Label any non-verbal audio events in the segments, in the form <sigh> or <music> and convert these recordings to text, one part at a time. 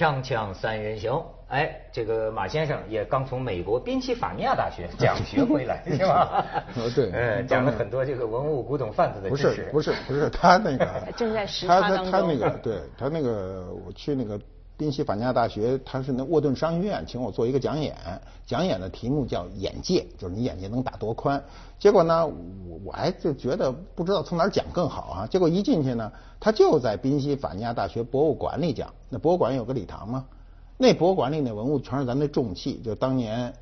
锵锵三人行，哎，这个马先生也刚从美国宾夕法尼亚大学 <laughs> 讲学回来，<laughs> 是吧？呃对嗯，讲了很多这个文物古董贩子的不知识。是不是不是，他那个 <laughs> 正在实他差当中他他那个对他那个我去那个宾夕法尼亚大学，他是那沃顿商学院请我做一个讲演，讲演的题目叫眼界，就是你眼界能打多宽。结果呢，我我还就觉得不知道从哪儿讲更好啊。结果一进去呢，他就在宾夕法尼亚大学博物馆里讲，那博物馆有个礼堂嘛，那博物馆里那文物全是咱那重器，就当年。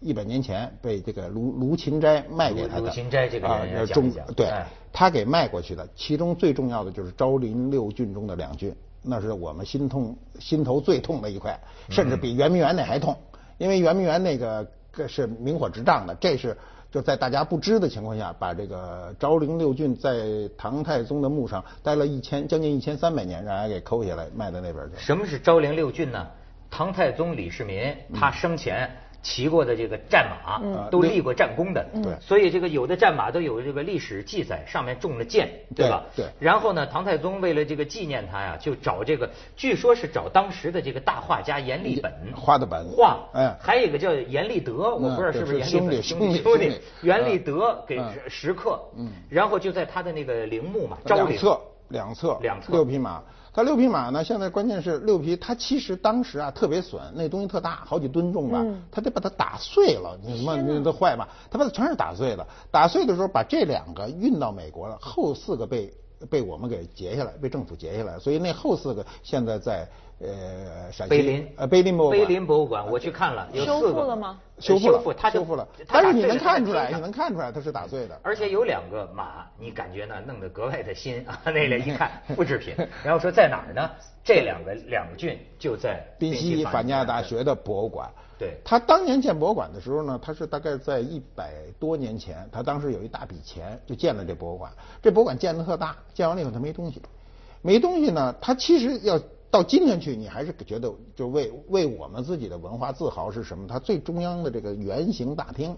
一百年前被这个卢卢芹斋卖给他的卢芹斋这个人啊对哎，他给卖过去的，其中最重要的就是昭陵六郡中的两郡，那是我们心痛心头最痛的一块，甚至比圆明园那还痛，因为圆明园那个个是明火执仗的，这是就在大家不知的情况下，把这个昭陵六骏在唐太宗的墓上待了一千将近一千三百年，让人给抠下来卖到那边去。什么是昭陵六骏呢？唐太宗李世民他生前骑过的这个战马，都立过战功的，对。所以这个有的战马都有这个历史记载，上面中了箭，对吧？对。对然后呢，唐太宗为了这个纪念他呀，就找这个，据说是找当时的这个大画家阎立本画的本。画，哎。还有一个叫阎立德，我不知道是不是对阎立兄弟兄兄弟弟，阎立德给嗯石刻，嗯。然后就在他的那个陵墓嘛，昭陵。两侧两侧两侧。六匹马，它六匹马呢，现在关键是六匹，它其实当时啊特别损，那东西特大，好几吨重吧，嗯它得把它打碎了，你什么你都坏吧，它把它全是打碎的，打碎的时候把这两个运到美国了，后四个被被我们给截下来，被政府截下来，所以那后四个现在在呃陕西碑林呃碑林博物馆碑林博物馆，我去看了，有修四个复了吗修复了，复，它修复了，但是你能看出来，你能看出来它是打碎的。而且有两个马，你感觉呢弄得格外的新啊！<laughs> 那个一看复制品，<laughs> 然后说在哪儿呢？这两个两个郡就在宾夕法尼亚大学的博物馆。对他当年建博物馆的时候呢，他是大概在一百多年前，他当时有一大笔钱就建了这博物馆。这博物馆建的特大，建完了以后他没东西，没东西呢，他其实要到今天去，你还是觉得就为为我们自己的文化自豪是什么？它最中央的这个圆形大厅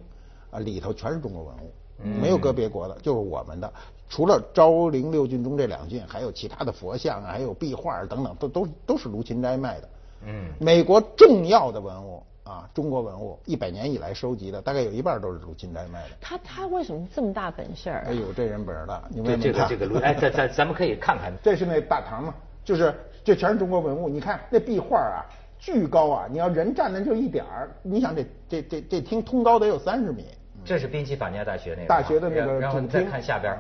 啊，里头全是中国文物。没有个别国的，就是我们的。除了昭陵六郡中这两郡，还有其他的佛像啊，还有壁画等等，都都都是卢芹斋卖的。嗯美国重要的文物啊，中国文物一百年以来收集的，大概有一半都是卢芹斋卖的。他他为什么这么大本事儿啊？哎呦，这人本事大，你问这个。这个卢哎，咱咱咱们可以看看，这是那大堂嘛，就是这全是中国文物。你看那壁画啊，巨高啊！你要人站那就一点儿，你想这这这这厅通高得有三十米这是宾夕法尼亚大学那个大学的那个然然后你再看下边儿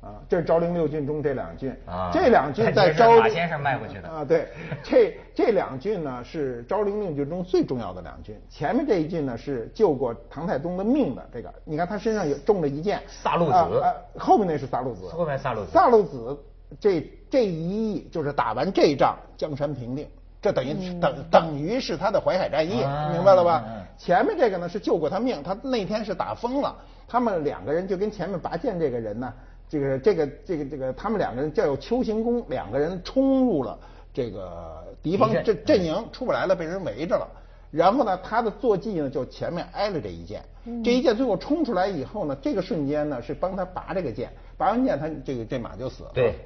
啊。这是昭陵六骏中这两骏啊这两骏在昭马先生卖过去的啊。对，这这两骏呢是昭陵六骏中最重要的两骏。前面这一骏呢是救过唐太宗的命的，这个你看他身上有中了一箭，萨路子啊啊后面那是萨路子，后面萨路子萨路子这这一役就是打完这一仗，江山平定。这等于等等于是他的淮海战役，啊明白了吧？嗯前面这个呢是救过他命，他那天是打疯了。他们两个人就跟前面拔剑这个人呢，这个这个这个这个，他们两个人叫有邱行宫，两个人冲入了这个敌方阵阵营，出不来了，被人围着了。然后呢，他的坐骑呢就前面挨了这一剑，这一剑最后冲出来以后呢，这个瞬间呢是帮他拔这个剑，拔完剑他这个这马就死了。对，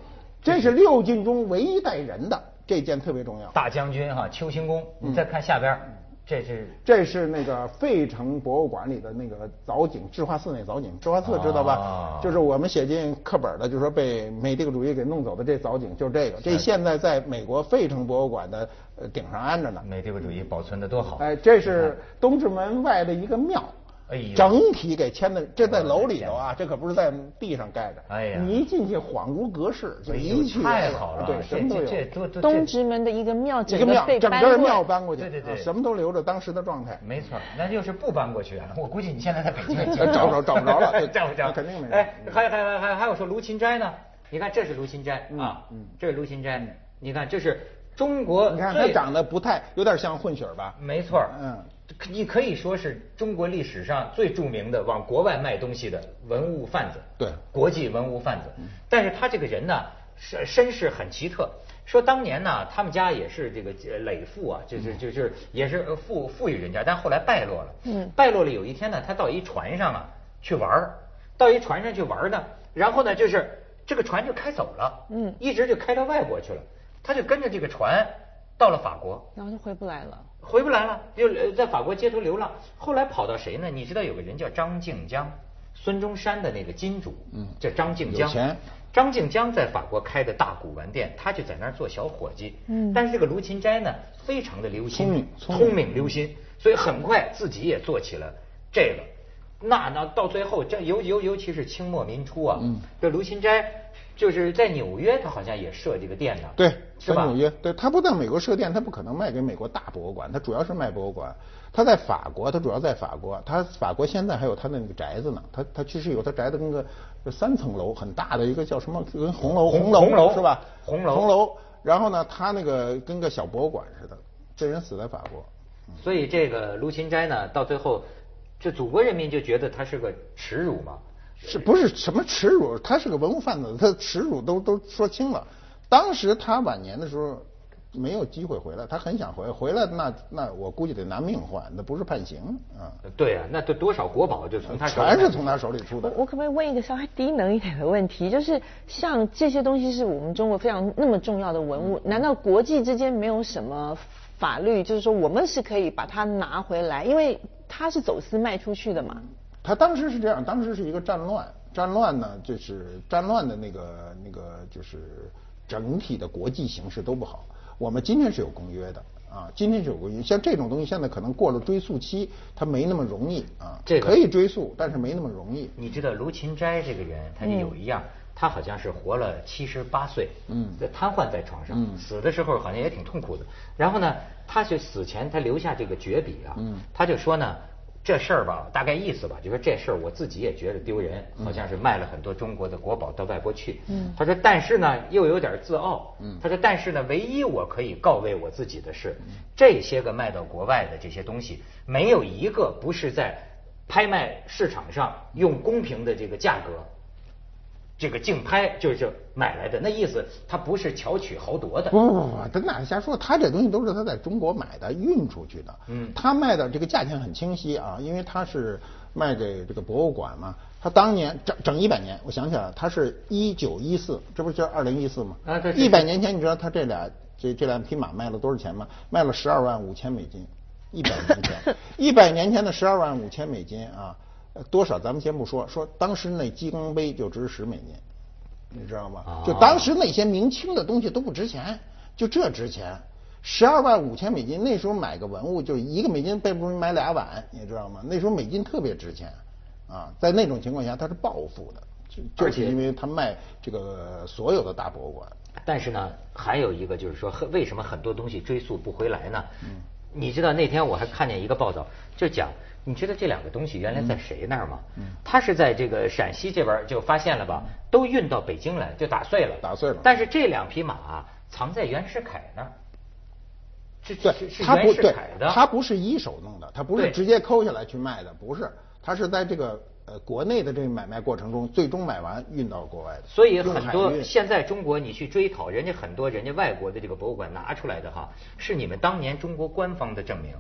这是六进中唯一带人的，这件特别重要。大将军哈秋兴宫，你再看下边儿，这是这是那个费城博物馆里的那个藻井，智化寺那藻井，智化寺知道吧？哦就是我们写进课本的，就是说被美帝国主义给弄走的这藻井，就是这个。这现在在美国费城博物馆的呃顶上安着呢。美帝国主义保存的多好。哎，这是东直门外的一个庙。整体给迁的，这在楼里头啊，这可不是在地上盖的。哎呀。你一进去恍如隔世，就一去太好了，对，什么都有。东直门的一个庙，整一个庙，被整个搬过来。庙搬过去，对对对。啊什么都留着当时的状态。没错，那就是不搬过去啊，我估计你现在在北京找 <laughs> 找不着找不着了。<laughs> 找不着，那肯定没有哎，还还还还还有说卢芹斋呢？你看这是卢芹斋啊嗯，这是卢芹斋，你看这是中国你看他长得不太，有点像混血吧？没错，嗯，你可以说是中国历史上最著名的往国外卖东西的文物贩子，对国际文物贩子。但是他这个人呢，身身世很奇特。说当年呢，他们家也是这个呃累富啊，就是就是也是呃富富裕人家，但后来败落了。嗯败落了。有一天呢，他到一船上啊去玩儿到一船上去玩儿呢，然后呢就是这个船就开走了，嗯一直就开到外国去了。他就跟着这个船到了法国，然后就回不来了。回不来了，又呃在法国街头流浪。后来跑到谁呢？你知道有个人叫张静江，孙中山的那个金主，嗯叫张静江。有钱张静江在法国开的大古玩店，他就在那儿做小伙计。嗯但是这个卢芹斋呢，非常的留心，聪明聪明聪明留心，所以很快自己也做起了这个。那那到最后，这尤尤尤其是清末民初啊，嗯这卢芹斋就是在纽约，他好像也设这个店呢，对，是吧？在纽约，对他不在美国设店，他不可能卖给美国大博物馆，他主要是卖博物馆。他在法国，他主要在法国，他法国现在还有他的那个宅子呢，他他其实有他宅子跟个三层楼很大的一个叫什么跟红楼楼红红楼是吧？红楼红楼。然后呢，他那个跟个小博物馆似的，这人死在法国。所以这个卢芹斋呢，到最后，这祖国人民就觉得他是个耻辱嘛。是不是什么耻辱？他是个文物贩子，他耻辱都都说清了。当时他晚年的时候没有机会回来，他很想回，回来那那我估计得拿命换，那不是判刑啊，对啊，那这多少国宝就从他手里全是从他手里出的。我我可不可以问一个稍微低能一点的问题？就是像这些东西是我们中国非常那么重要的文物，难道国际之间没有什么法律，就是说我们是可以把它拿回来，因为它是走私卖出去的嘛？他当时是这样，当时是一个战乱，战乱呢就是战乱的那个那个就是整体的国际形势都不好。我们今天是有公约的啊，今天是有公约，像这种东西现在可能过了追溯期，它没那么容易啊。这个可以追溯，但是没那么容易。你知道卢芹斋这个人，他就有一样，他好像是活了七十八岁，嗯瘫痪在床上，嗯死的时候好像也挺痛苦的。然后呢，他就死前他留下这个绝笔啊，嗯他就说呢。这事儿吧，大概意思吧，就说这事儿我自己也觉得丢人，好像是卖了很多中国的国宝到外国去。嗯他说，但是呢，又有点自傲。嗯他说，但是呢，唯一我可以告慰我自己的是，这些个卖到国外的这些东西，没有一个不是在拍卖市场上用公平的这个价格，这个竞拍就是买来的。那意思，他不是巧取豪夺的。不不不不，他哪瞎说？他这东西都是他在中国买的，运出去的。嗯他卖的这个价钱很清晰啊，因为他是卖给这个博物馆嘛。他当年整整一百年，我想起来了，他是一九一四，这不是二零一四吗？啊对一百年前，你知道他这俩这这两匹马卖了多少钱吗？卖了十二万五千美金。一百年前，一百年前的十二万五千美金啊，多少咱们先不说，说当时那鸡缸杯就值十美金。你知道吗啊？就当时那些明清的东西都不值钱，就这值钱，十二万五千美金，那时候买个文物就一个美金背不如买俩碗，你知道吗？那时候美金特别值钱，啊，在那种情况下它是暴富的，就是因为他卖这个所有的大博物馆。但是呢，还有一个就是说，为什么很多东西追溯不回来呢？你知道那天我还看见一个报道，就讲，你知道这两个东西原来在谁那儿吗？他是在这个陕西这边就发现了吧，都运到北京来，就打碎了。打碎了但是这两匹马啊藏在袁世凯那儿，这对是，袁他不对世凯的。，他不是一手弄的，他不是直接抠下来去卖的，不是，他是在这个呃国内的这个买卖过程中，最终买完运到国外的。所以很多现在中国你去追讨，人家很多人家外国的这个博物馆拿出来的哈，是你们当年中国官方的证明。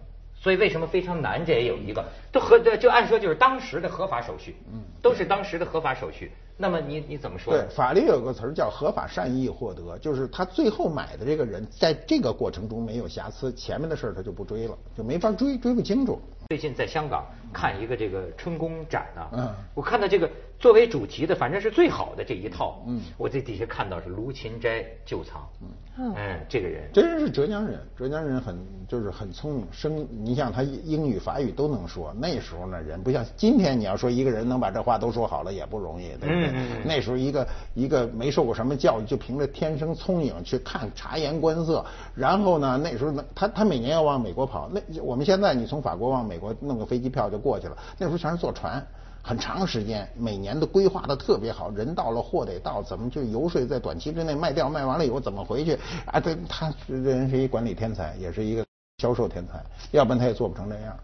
所以为什么非常难？这也有一个，都合就按说就是当时的合法手续，嗯都是当时的合法手续。那么你你怎么说对，？法律有个词儿叫合法善意获得，就是他最后买的这个人在这个过程中没有瑕疵，前面的事儿他就不追了，就没法追，追不清楚。最近在香港看一个这个春宫展啊，嗯我看到这个作为主题的，反正是最好的这一套，嗯。我在底下看到是卢芹斋旧藏，嗯。嗯，这个人，这人是浙江人，浙江人很就是很聪明，生你想他英语法语都能说，那时候呢人不像今天，你要说一个人能把这话都说好了也不容易，对不对？那时候一个一个没受过什么教育，就凭着天生聪颖去看察言观色，然后呢那时候呢他他每年要往美国跑，那我们现在你从法国往美国弄个飞机票就过去了，那时候全是坐船。很长时间，每年都规划的特别好，人到了货得到，怎么就游说，在短期之内卖掉，卖完了以后怎么回去啊？对，他这人是一管理天才，也是一个销售天才，要不然他也做不成这样。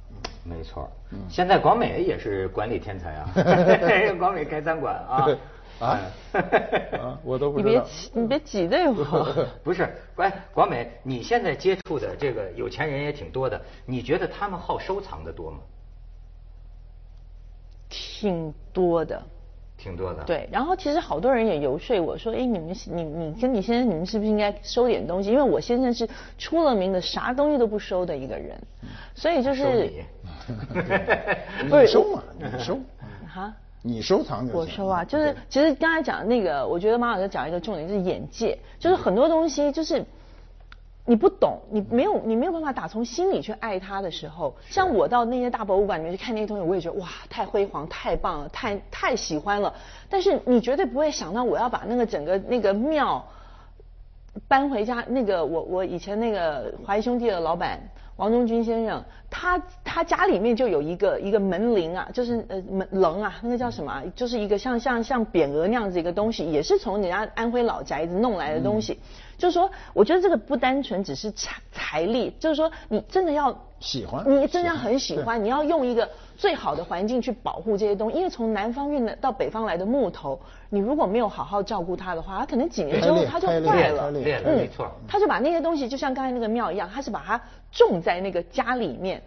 没错，嗯现在广美也是管理天才啊，<laughs> 广美开餐馆啊，啊我都不你别知道。你别挤兑我。<laughs> 不是，哎，广美，你现在接触的这个有钱人也挺多的，你觉得他们好收藏的多吗？挺多的，挺多的。对，然后其实好多人也游说我说，哎，你们你你跟你先生，你们是不是应该收点东西？因为我先生是出了名的啥东西都不收的一个人，所以就是收你。<laughs> 不是收嘛，你收，<laughs> 哈。你收藏就我收啊，就是其实刚才讲的那个，我觉得马老师讲一个重点就是眼界，就是很多东西就是你不懂，你没有你没有办法打从心里去爱他的时候，像我到那些大博物馆里面去看那些东西，我也觉得哇，太辉煌，太棒了，太太喜欢了。但是你绝对不会想到我要把那个整个那个庙搬回家。那个我我以前那个华谊兄弟的老板。王中军先生，他他家里面就有一个一个门铃啊，就是呃门棱啊，那个叫什么啊？就是一个像像像匾额那样子一个东西，也是从人家安徽老宅子弄来的东西。就是说，我觉得这个不单纯只是财财力，就是说你真的要喜欢你真的要很喜欢，你要用一个最好的环境去保护这些东西，因为从南方运的到北方来的木头，你如果没有好好照顾它的话，它可能几年之后它就坏了。开裂裂了，没错。他就把那些东西，就像刚才那个庙一样，它是把它种在那个家里面，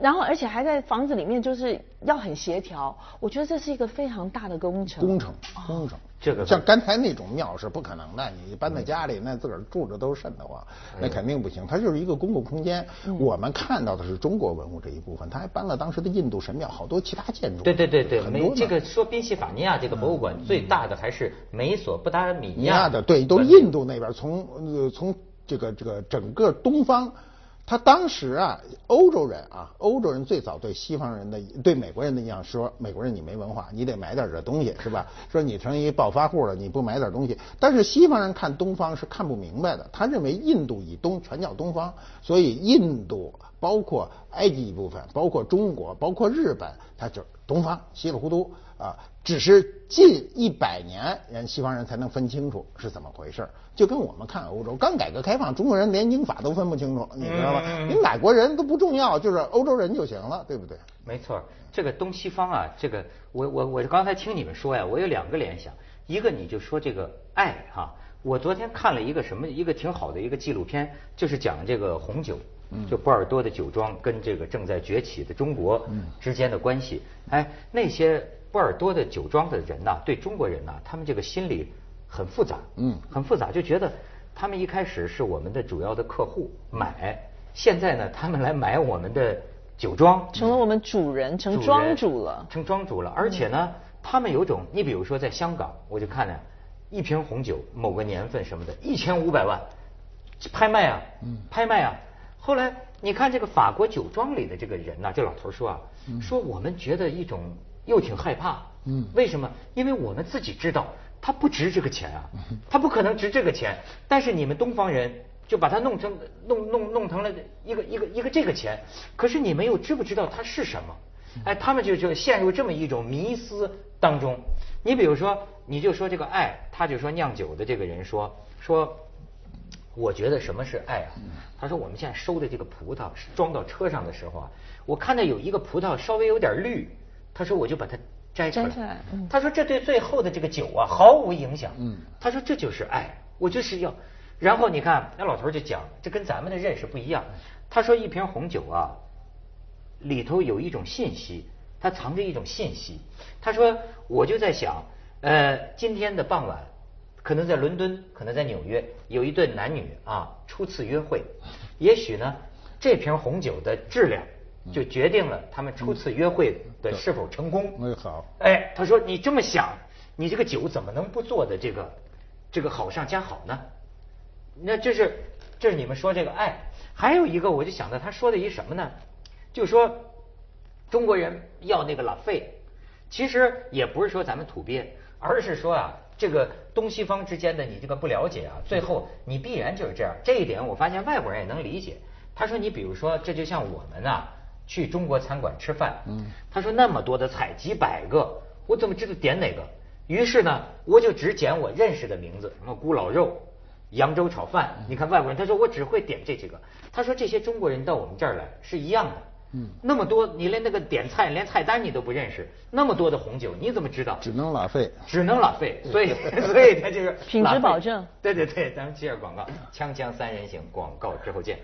然后而且还在房子里面，就是要很协调。我觉得这是一个非常大的工程。工程工程。这个像刚才那种庙是不可能的，你搬在家里，那自个儿住着都瘆得慌，那肯定不行。它就是一个公共空间。我们看到的是中国文物这一部分，他还搬了当时的印度神庙，好多其他建筑。对对对对，这个说宾夕法尼亚这个博物馆最大的还是美索不达米亚的，对，都印度那边从呃从这个这个整个东方。他当时啊，欧洲人啊，欧洲人最早对西方人的、对美国人的印象说，美国人你没文化，你得买点这东西，是吧？说你成一暴发户了，你不买点东西。但是西方人看东方是看不明白的，他认为印度以东全叫东方，所以印度包括埃及一部分，包括中国，包括日本，它就是东方，稀里糊涂啊。只是近一百年，人西方人才能分清楚是怎么回事儿就跟我们看欧洲，刚改革开放，中国人连英法都分不清楚，你知道吧？嗯你哪国人都不重要，就是欧洲人就行了，对不对？没错，这个东西方啊，这个我我我刚才听你们说呀，我有两个联想，一个你就说这个爱哈、我昨天看了一个什么一个挺好的一个纪录片，就是讲这个红酒，就波尔多的酒庄跟这个正在崛起的中国之间的关系。哎，那些波尔多的酒庄的人呐、对中国人呐、他们这个心理很复杂，嗯很复杂，就觉得他们一开始是我们的主要的客户买，现在呢，他们来买我们的酒庄，成了我们主人，成庄主了。成庄主了。而且呢，他们有种，你比如说在香港，我就看呢，一瓶红酒某个年份什么的，一千五百万，拍卖啊，拍卖啊。后来你看这个法国酒庄里的这个人呐、这老头说啊，说我们觉得一种又挺害怕，嗯为什么？因为我们自己知道它不值这个钱啊，它不可能值这个钱，但是你们东方人。就把它弄成弄弄弄成了一个一个一个这个钱，可是你们又知不知道它是什么？哎，他们就就陷入这么一种迷思当中。你比如说，你就说这个爱，他就说酿酒的这个人说说，我觉得什么是爱啊？他说我们现在收的这个葡萄装到车上的时候啊，我看到有一个葡萄稍微有点绿，他说我就把它摘出来。他说这对最后的这个酒啊毫无影响。嗯他说这就是爱，我就是要。然后你看，那老头就讲，这跟咱们的认识不一样。他说一瓶红酒啊，里头有一种信息，它藏着一种信息。他说，我就在想，呃，今天的傍晚，可能在伦敦，可能在纽约，有一对男女啊初次约会，也许呢，这瓶红酒的质量就决定了他们初次约会的是否成功。哎好哎，他说你这么想，你这个酒怎么能不做的这个这个好上加好呢？那这是这是你们说这个爱，还有一个我就想到他说的一什么呢？就说中国人要那个拉费，其实也不是说咱们土鳖，而是说啊，这个东西方之间的你这个不了解啊，最后你必然就是这样。这一点我发现外国人也能理解。他说你比如说，这就像我们呐、去中国餐馆吃饭，嗯他说那么多的菜，几百个，我怎么知道点哪个？于是呢，我就只捡我认识的名字，什么咕老肉、扬州炒饭。你看外国人，他说我只会点这几个。他说这些中国人到我们这儿来是一样的。嗯那么多，你连那个点菜，连菜单你都不认识，那么多的红酒，你怎么知道？只能拉费。只能拉费，<laughs> 所以 <laughs> 所以他就是品质保证对对对，咱们接着广告，锵锵三人行，广告之后见。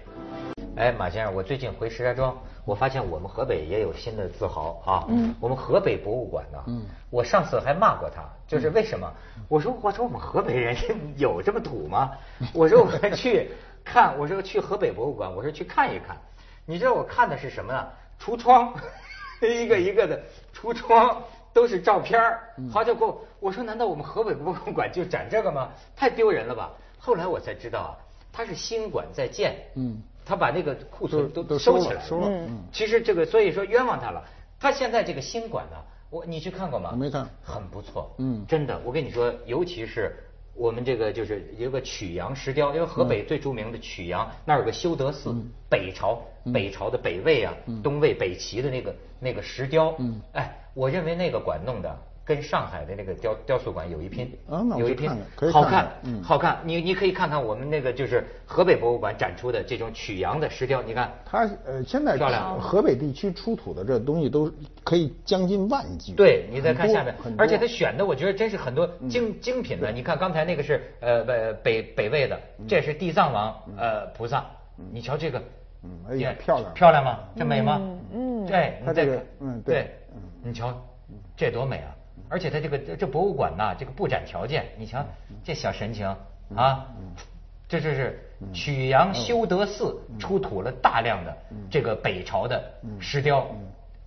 哎，马先生，我最近回石家庄，我发现我们河北也有新的自豪啊。嗯。我们河北博物馆呢，嗯，我上次还骂过他，就是为什么？我说我说我们河北人 <laughs> 有这么土吗？我说我去看，我说去河北博物馆，我说去看一看。你知道我看的是什么呢？橱窗，<laughs> 一个一个的橱窗都是照片儿。好家伙，我说难道我们河北博物馆就展这个吗？太丢人了吧！后来我才知道啊，它是新馆在建。嗯。他把那个库存都收起来了。收了。嗯。其实这个，所以说冤枉他了。他现在这个新馆呢，我你去看过吗？没看。很不错。嗯。真的，我跟你说，尤其是。我们这个就是有个曲阳石雕，因为河北最著名的曲阳那儿有个修德寺，北朝北朝的北魏啊，东魏北齐的那个那个石雕，嗯哎，我认为那个馆弄的。跟上海的那个雕雕塑馆有一拼，有一拼，好看，好看。你你可以看看我们那个就是河北博物馆展出的这种曲阳的石雕，你看它呃现在漂亮。河北地区出土的这东西都可以将近万具。对，你再看下面，而且他选的我觉得真是很多精精品的。你看刚才那个是呃北北北魏的，这是地藏王呃菩萨，你瞧这个，嗯，哎呀漂亮，漂亮吗？这美吗？嗯，对，它这个嗯对，你瞧这多美啊！而且他这个这博物馆呐，这个布展条件，你瞧这小神情啊，这就是曲阳修德寺出土了大量的这个北朝的石雕，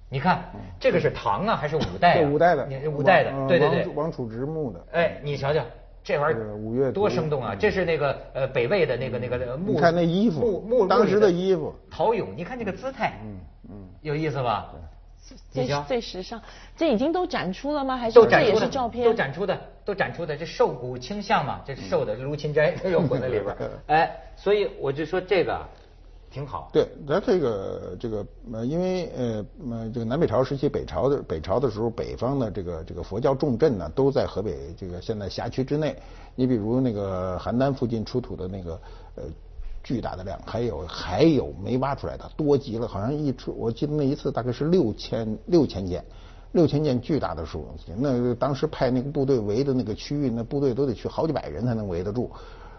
你看这个是唐啊还是五代啊？五代的，五代的，对对对，王楚之墓的。哎，你瞧瞧这玩意儿多生动啊！这是那个呃北魏的那个那个墓，你看那衣服，墓墓当时的衣服，陶俑，你看这个姿态，嗯嗯，有意思吧？最最时尚，这已经都展出了吗？还是这也是照片？都展出的，都展出的，这瘦骨倾向嘛，这是瘦的卢芹斋都有混在里边。<laughs> 哎，所以我就说这个挺好。对，咱这个这个呃，因为呃呃，这个南北朝时期，北朝的北朝的时候，北方的这个这个佛教重镇呢，都在河北这个现在辖区之内。你比如那个邯郸附近出土的那个呃。巨大的量，还有还有没挖出来的多极了，好像一出，我记得那一次大概是六千六千件，六千件巨大的数。那当时派那个部队围的那个区域，那部队都得去好几百人才能围得住。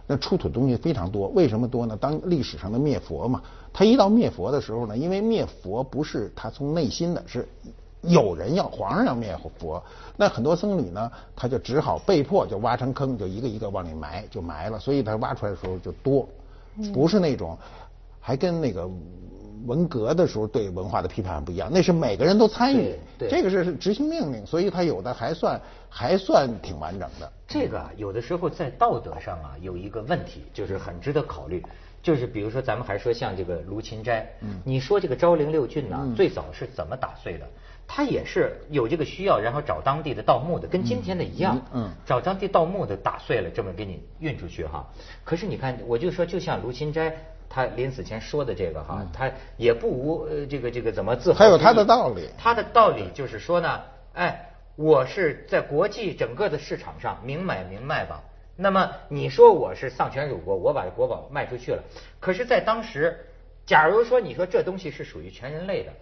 那出土东西非常多，为什么多呢？当历史上的灭佛嘛，他一到灭佛的时候呢，因为灭佛不是他从内心的，是有人要皇上要灭佛，那很多僧侣呢，他就只好被迫就挖成坑，就一个一个往里埋，就埋了，所以他挖出来的时候就多。不是那种，还跟那个文革的时候对文化的批判不一样，那是每个人都参与，这个是执行命令，所以他有的还算还算挺完整的。这个有的时候在道德上啊有一个问题，就是很值得考虑，就是比如说咱们还说像这个卢芹斋，你说这个昭陵六郡呢最早是怎么打碎的？他也是有这个需要，然后找当地的盗墓的，跟今天的一样，嗯，找当地盗墓的打碎了，这么给你运出去哈。可是你看，我就说，就像卢芹斋他临死前说的这个哈，他也不无呃这个这个怎么自豪，还有他的道理。他的道理就是说呢，哎，我是在国际整个的市场上明买明卖吧。那么你说我是丧权辱国，我把国宝卖出去了。可是，在当时，假如说你说这东西是属于全人类的。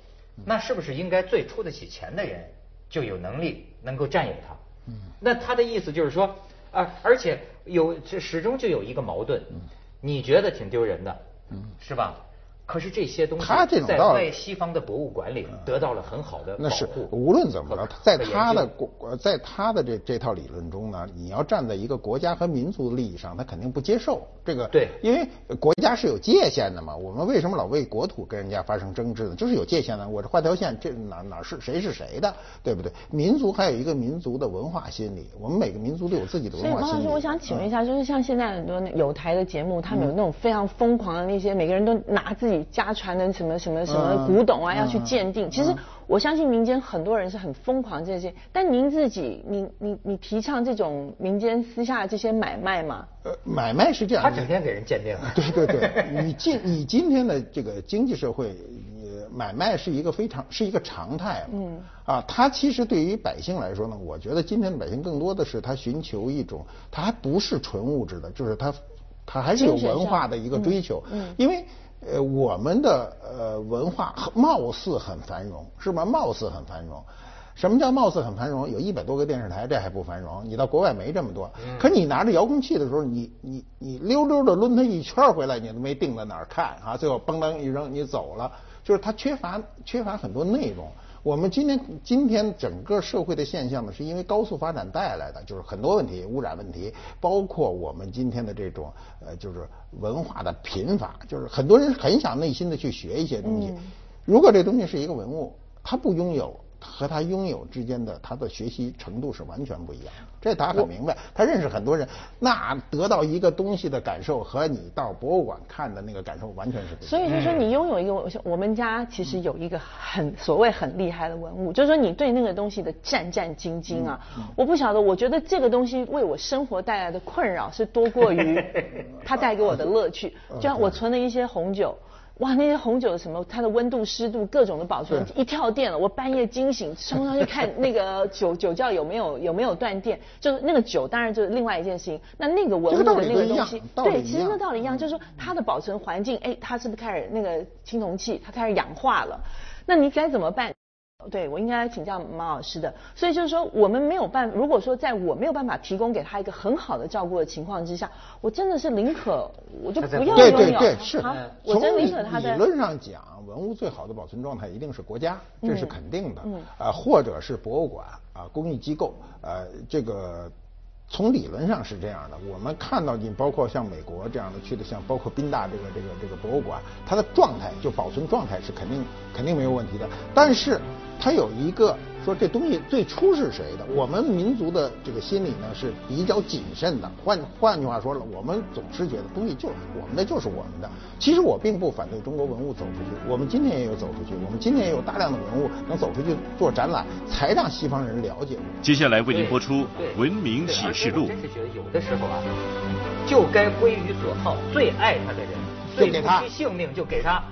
那是不是应该最出得起钱的人就有能力能够占有它？嗯，那他的意思就是说，啊，而且有始终就有一个矛盾，你觉得挺丢人的，嗯，是吧？可是这些东西在在西方的博物馆里得到了很好的保护。无论怎么着，在他的国，在他的这这套理论中呢，你要站在一个国家和民族的利益上，他肯定不接受这个。对，因为国家是有界限的嘛。我们为什么老为国土跟人家发生争执呢？就是有界限的。我这画条线，这哪哪是谁是谁的，对不对？民族还有一个民族的文化心理，我们每个民族都有自己的文化心理。所以，王老师，我想请问一下，就是像现在很多有台的节目，他们有那种非常疯狂的那些，每个人都拿自己家传的。什么什么什么古董啊，要去鉴定。其实我相信民间很多人是很疯狂这些，但您自己，你你你提倡这种民间私下这些买卖吗？呃，买卖是这样，他整天给人鉴定。对对对，<laughs> 你今你今天的这个经济社会，买卖是一个非常是一个常态。嗯。啊，他其实对于百姓来说呢，我觉得今天的百姓更多的是他寻求一种，他还不是纯物质的，就是他他还是有文化的一个追求。嗯。因为。呃，我们的呃文化貌似很繁荣，是吧？貌似很繁荣，什么叫貌似很繁荣？有一百多个电视台，这还不繁荣？你到国外没这么多。可你拿着遥控器的时候，你你你溜溜的抡它一圈回来，你都没定在哪儿看啊？最后嘣噔一扔，你走了。就是它缺乏缺乏很多内容。我们今天今天整个社会的现象呢，是因为高速发展带来的，就是很多问题，污染问题，包括我们今天的这种呃，就是文化的贫乏，就是很多人很想内心的去学一些东西。如果这东西是一个文物，它不拥有。和他拥有之间的他的学习程度是完全不一样的，这他很明白。他认识很多人，那得到一个东西的感受和你到博物馆看的那个感受完全是不一样。所以就是说，你拥有一个，我们家其实有一个很所谓很厉害的文物，就是说你对那个东西的战战兢兢啊。我不晓得，我觉得这个东西为我生活带来的困扰是多过于 <laughs> 它带给我的乐趣。就像我存了一些红酒。哇，那些红酒什么，它的温度、湿度各种的保存，一跳电了，我半夜惊醒，冲上去看那个酒酒窖有没有有没有断电，就是那个酒当然就是另外一件事情。那那个文物的那个东西，对，其实那道理一样，就是说它的保存环境，哎，它是不是开始那个青铜器它开始氧化了？那你该怎么办？对，我应该请教马老师的。所以就是说，我们没有办，如果说在我没有办法提供给他一个很好的照顾的情况之下，我真的是宁可我就不要拥有。对对对，是。我真宁可他的。理论上讲，文物最好的保存状态一定是国家，这是肯定的。嗯。啊，或者是博物馆啊，公益机构，呃，这个。从理论上是这样的，我们看到你包括像美国这样的去的，像包括宾大这个这个这个博物馆，它的状态就保存状态是肯定肯定没有问题的，但是它有一个。说这东西最初是谁的？我们民族的这个心理呢是比较谨慎的。换换句话说了，我们总是觉得东西就是我们的，就是我们的。其实我并不反对中国文物走出去，我们今天也有走出去，我们今天也有大量的文物能走出去做展览，才让西方人了解。接下来为您播出《文明启示录》。真是觉得有的时候啊，就该归于所好，最爱他的人，最不惜性命就给他。